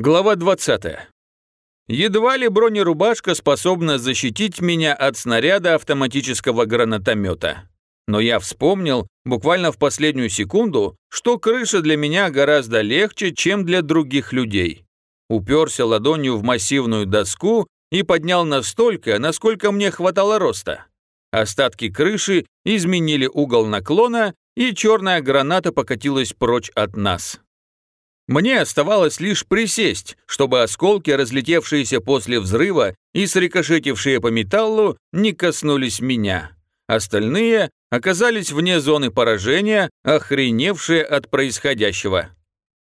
Глава 20. Едва ли бронерубашка способна защитить меня от снаряда автоматического гранатомета. Но я вспомнил буквально в последнюю секунду, что крыша для меня гораздо легче, чем для других людей. Уперся ладонью в массивную доску и поднял настолько, насколько мне хватало роста. Остатки крыши изменили угол наклона, и черная граната покатилась прочь от нас. Мне оставалось лишь присесть, чтобы осколки, разлетевшиеся после взрыва и срикошетившие по металлу, не коснулись меня. Остальные оказались вне зоны поражения, охреневшие от происходящего.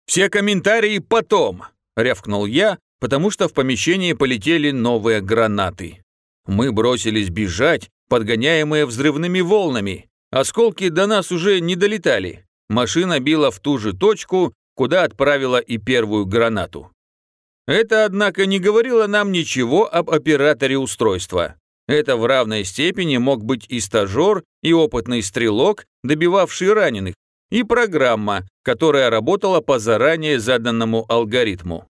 «Все комментарии потом!» – рявкнул я, потому что в помещении полетели новые гранаты. Мы бросились бежать, подгоняемые взрывными волнами. Осколки до нас уже не долетали. Машина била в ту же точку, куда отправила и первую гранату. Это, однако, не говорило нам ничего об операторе устройства. Это в равной степени мог быть и стажер, и опытный стрелок, добивавший раненых, и программа, которая работала по заранее заданному алгоритму.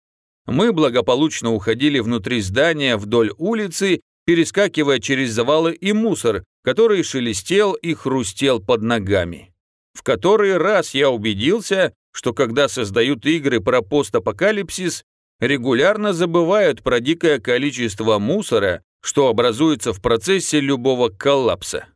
Мы благополучно уходили внутри здания вдоль улицы, перескакивая через завалы и мусор, который шелестел и хрустел под ногами. В который раз я убедился, что когда создают игры про постапокалипсис, регулярно забывают про дикое количество мусора, что образуется в процессе любого коллапса.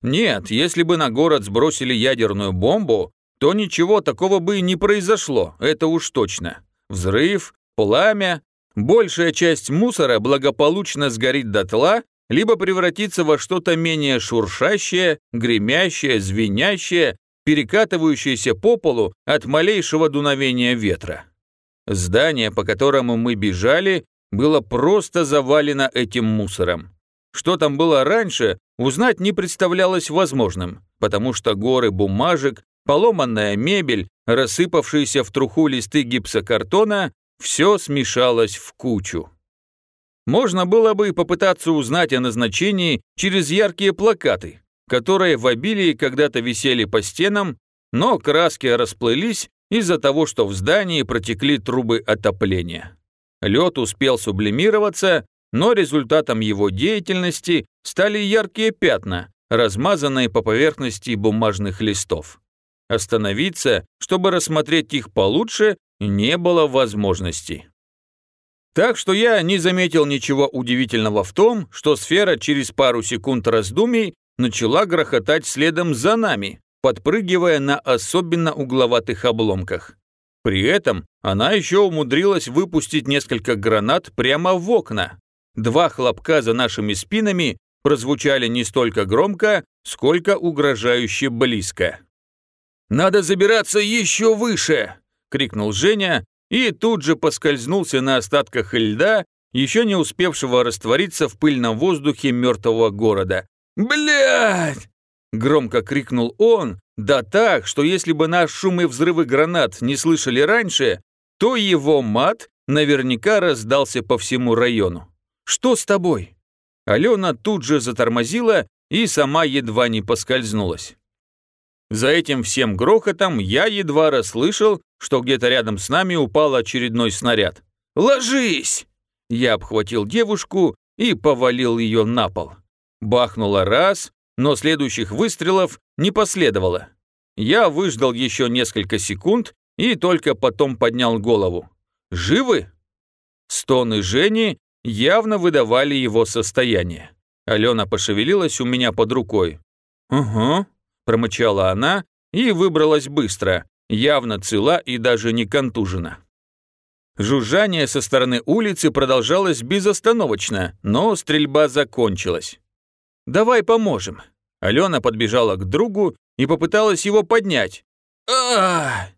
Нет, если бы на город сбросили ядерную бомбу, то ничего такого бы и не произошло, это уж точно. Взрыв, пламя, большая часть мусора благополучно сгорит дотла, либо превратится во что-то менее шуршащее, гремящее, звенящее перекатывающийся по полу от малейшего дуновения ветра. Здание, по которому мы бежали, было просто завалено этим мусором. Что там было раньше, узнать не представлялось возможным, потому что горы бумажек, поломанная мебель, рассыпавшиеся в труху листы гипсокартона, все смешалось в кучу. Можно было бы попытаться узнать о назначении через яркие плакаты, которые в обилии когда-то висели по стенам, но краски расплылись из-за того, что в здании протекли трубы отопления. Лед успел сублимироваться, но результатом его деятельности стали яркие пятна, размазанные по поверхности бумажных листов. Остановиться, чтобы рассмотреть их получше, не было возможности. Так что я не заметил ничего удивительного в том, что сфера через пару секунд раздумий начала грохотать следом за нами, подпрыгивая на особенно угловатых обломках. При этом она еще умудрилась выпустить несколько гранат прямо в окна. Два хлопка за нашими спинами прозвучали не столько громко, сколько угрожающе близко. «Надо забираться еще выше!» — крикнул Женя и тут же поскользнулся на остатках льда, еще не успевшего раствориться в пыльном воздухе мертвого города. «Блядь!» – громко крикнул он, да так, что если бы наш шум и взрывы гранат не слышали раньше, то его мат наверняка раздался по всему району. «Что с тобой?» Алена тут же затормозила и сама едва не поскользнулась. За этим всем грохотом я едва расслышал, что где-то рядом с нами упал очередной снаряд. «Ложись!» Я обхватил девушку и повалил ее на пол. Бахнуло раз, но следующих выстрелов не последовало. Я выждал еще несколько секунд и только потом поднял голову. «Живы?» Стоны Жени явно выдавали его состояние. Алена пошевелилась у меня под рукой. «Угу», – промычала она и выбралась быстро, явно цела и даже не контужена. Жужжание со стороны улицы продолжалось безостановочно, но стрельба закончилась. Давай поможем». Алена подбежала к другу и попыталась его поднять. а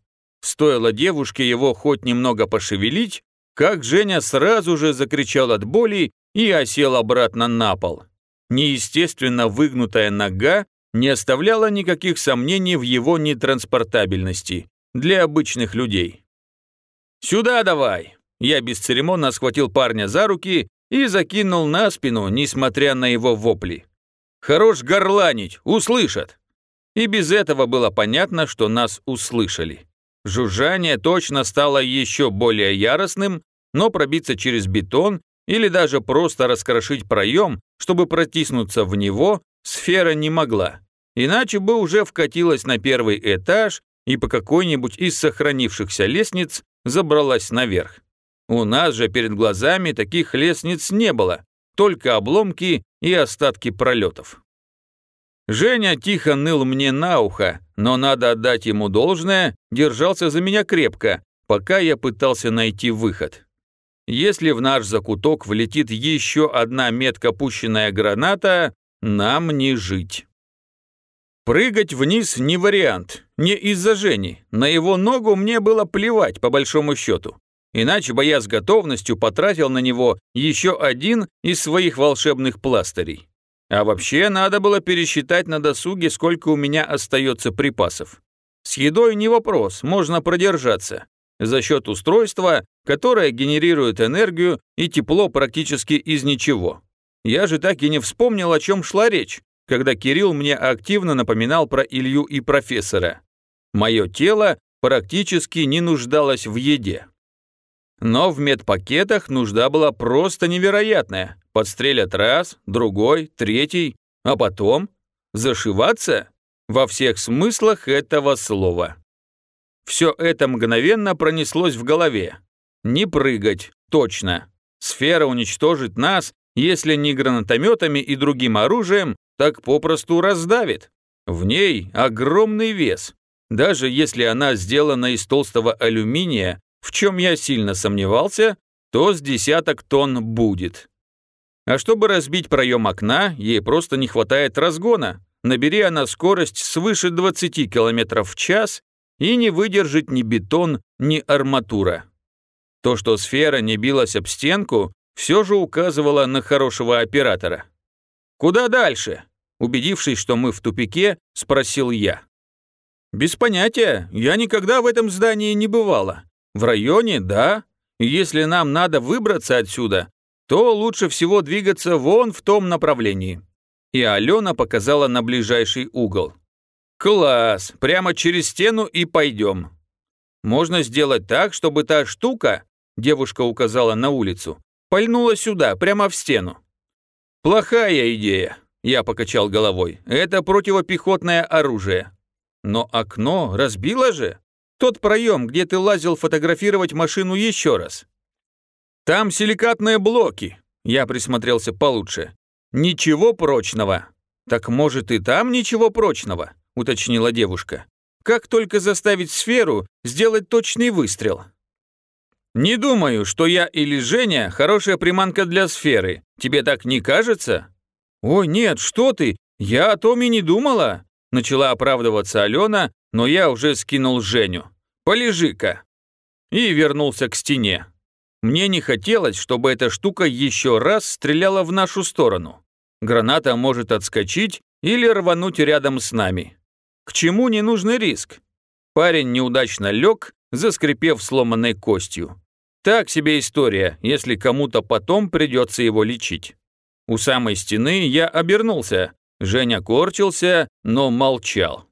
Стоило девушке его хоть немного пошевелить, как Женя сразу же закричал от боли и осел обратно на пол. Неестественно выгнутая нога не оставляла никаких сомнений в его нетранспортабельности для обычных людей. «Сюда давай!» Я бесцеремонно схватил парня за руки и закинул на спину, несмотря на его вопли. Хорош горланить, услышат. И без этого было понятно, что нас услышали. Жужжание точно стало еще более яростным, но пробиться через бетон или даже просто раскрошить проем, чтобы протиснуться в него, сфера не могла. Иначе бы уже вкатилась на первый этаж и по какой-нибудь из сохранившихся лестниц забралась наверх. У нас же перед глазами таких лестниц не было, только обломки и остатки пролетов. Женя тихо ныл мне на ухо, но надо отдать ему должное, держался за меня крепко, пока я пытался найти выход. Если в наш закуток влетит еще одна метко пущенная граната, нам не жить. Прыгать вниз не вариант, не из-за Жени. На его ногу мне было плевать, по большому счету. Иначе бы я с готовностью потратил на него еще один из своих волшебных пластырей. А вообще надо было пересчитать на досуге, сколько у меня остается припасов. С едой не вопрос, можно продержаться. За счет устройства, которое генерирует энергию и тепло практически из ничего. Я же так и не вспомнил, о чем шла речь когда Кирилл мне активно напоминал про Илью и профессора. Мое тело практически не нуждалось в еде. Но в медпакетах нужда была просто невероятная. Подстрелят раз, другой, третий, а потом зашиваться во всех смыслах этого слова. Все это мгновенно пронеслось в голове. Не прыгать, точно. Сфера уничтожит нас, если не гранатометами и другим оружием, так попросту раздавит. В ней огромный вес. Даже если она сделана из толстого алюминия, в чем я сильно сомневался, то с десяток тонн будет. А чтобы разбить проем окна, ей просто не хватает разгона. Набери она скорость свыше 20 км в час и не выдержит ни бетон, ни арматура. То, что сфера не билась об стенку, все же указывало на хорошего оператора. «Куда дальше?» Убедившись, что мы в тупике, спросил я. «Без понятия, я никогда в этом здании не бывала. В районе, да. если нам надо выбраться отсюда, то лучше всего двигаться вон в том направлении». И Алена показала на ближайший угол. «Класс! Прямо через стену и пойдем. Можно сделать так, чтобы та штука, девушка указала на улицу, пальнула сюда, прямо в стену. Плохая идея. Я покачал головой. Это противопехотное оружие. Но окно разбило же. Тот проем, где ты лазил фотографировать машину еще раз. Там силикатные блоки. Я присмотрелся получше. Ничего прочного. Так может и там ничего прочного, уточнила девушка. Как только заставить сферу сделать точный выстрел. Не думаю, что я или Женя хорошая приманка для сферы. Тебе так не кажется? «Ой, нет, что ты! Я о том и не думала!» Начала оправдываться Алена, но я уже скинул Женю. «Полежи-ка!» И вернулся к стене. Мне не хотелось, чтобы эта штука еще раз стреляла в нашу сторону. Граната может отскочить или рвануть рядом с нами. К чему ненужный риск? Парень неудачно лег, заскрипев сломанной костью. Так себе история, если кому-то потом придется его лечить. У самой стены я обернулся. Женя корчился, но молчал.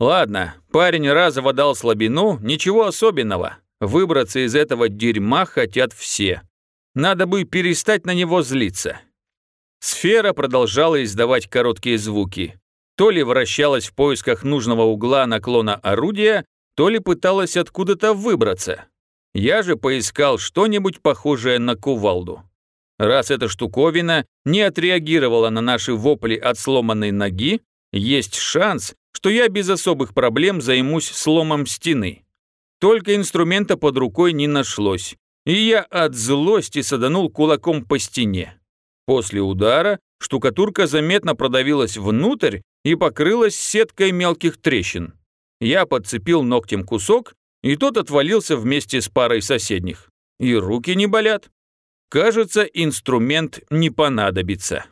Ладно, парень разово дал слабину, ничего особенного. Выбраться из этого дерьма хотят все. Надо бы перестать на него злиться. Сфера продолжала издавать короткие звуки. То ли вращалась в поисках нужного угла наклона орудия, то ли пыталась откуда-то выбраться. Я же поискал что-нибудь похожее на кувалду. Раз эта штуковина не отреагировала на наши вопли от сломанной ноги, есть шанс, что я без особых проблем займусь сломом стены. Только инструмента под рукой не нашлось, и я от злости саданул кулаком по стене. После удара штукатурка заметно продавилась внутрь и покрылась сеткой мелких трещин. Я подцепил ногтем кусок, и тот отвалился вместе с парой соседних. И руки не болят. Кажется, инструмент не понадобится.